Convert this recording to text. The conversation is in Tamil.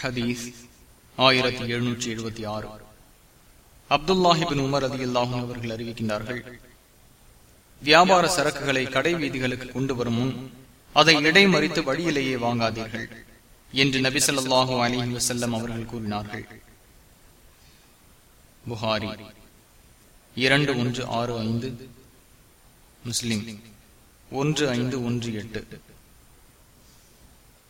ஹதீஸ் ஆயிரத்தி எழுநூற்றி எழுபத்தி ஆறு. அப்துல்லாஹிபின் உமர் அதி அல்லாஹும் அவர்கள் அறிவிக்கின்றார்கள் வியாபார சரக்குகளை கடை வீதிகளுக்கு கொண்டு வரும் முன் அதை இடைமறித்து வழியிலேயே வாங்காதீர்கள் என்று நபி சொல்லாஹு அலிஹி வசல்லம் அவர்கள் கூறினார்கள். புகாரி இரண்டு ஒன்று ஆறு ஐந்து முஸ்லிம் ஒன்று ஐந்து ஒன்று எட்டு.